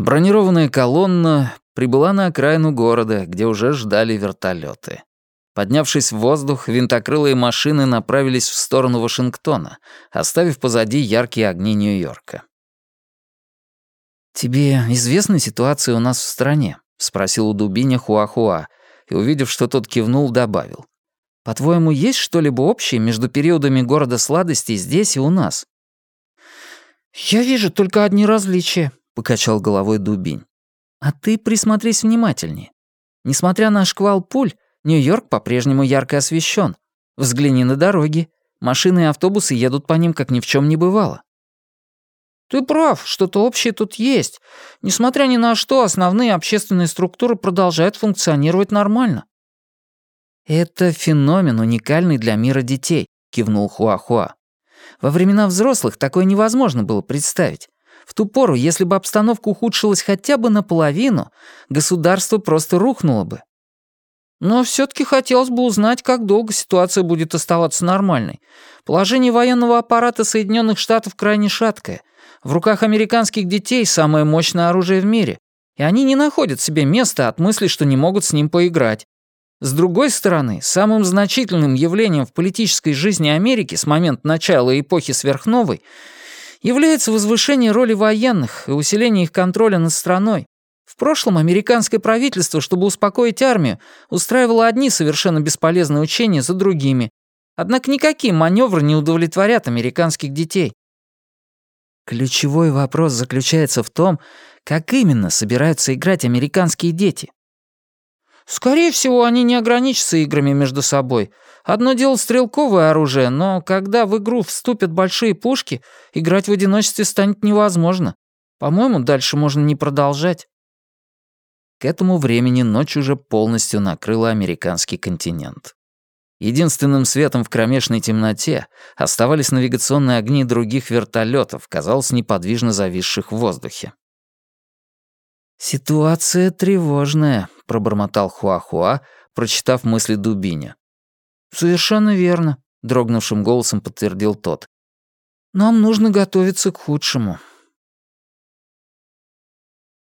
Бронированная колонна прибыла на окраину города, где уже ждали вертолеты. Поднявшись в воздух, винтокрылые машины направились в сторону Вашингтона, оставив позади яркие огни Нью-Йорка. «Тебе известна ситуация у нас в стране?» — спросил у Дубиня Хуахуа, и, увидев, что тот кивнул, добавил. «По-твоему, есть что-либо общее между периодами города сладостей здесь и у нас?» «Я вижу только одни различия», — покачал головой Дубинь. «А ты присмотрись внимательнее. Несмотря на шквал пуль, Нью-Йорк по-прежнему ярко освещен. Взгляни на дороги. Машины и автобусы едут по ним, как ни в чем не бывало. Ты прав, что-то общее тут есть. Несмотря ни на что, основные общественные структуры продолжают функционировать нормально. Это феномен, уникальный для мира детей, кивнул Хуахуа. Во времена взрослых такое невозможно было представить. В ту пору, если бы обстановка ухудшилась хотя бы наполовину, государство просто рухнуло бы. Но все-таки хотелось бы узнать, как долго ситуация будет оставаться нормальной. Положение военного аппарата Соединенных Штатов крайне шаткое. В руках американских детей самое мощное оружие в мире, и они не находят себе места от мысли, что не могут с ним поиграть. С другой стороны, самым значительным явлением в политической жизни Америки с момента начала эпохи сверхновой является возвышение роли военных и усиление их контроля над страной. В прошлом американское правительство, чтобы успокоить армию, устраивало одни совершенно бесполезные учения за другими. Однако никакие маневры не удовлетворят американских детей. Ключевой вопрос заключается в том, как именно собираются играть американские дети. Скорее всего, они не ограничатся играми между собой. Одно дело стрелковое оружие, но когда в игру вступят большие пушки, играть в одиночестве станет невозможно. По-моему, дальше можно не продолжать. К этому времени ночь уже полностью накрыла американский континент. Единственным светом в кромешной темноте оставались навигационные огни других вертолетов, казалось, неподвижно зависших в воздухе. «Ситуация тревожная», — пробормотал Хуахуа, прочитав мысли Дубиня. «Совершенно верно», — дрогнувшим голосом подтвердил тот. «Нам нужно готовиться к худшему.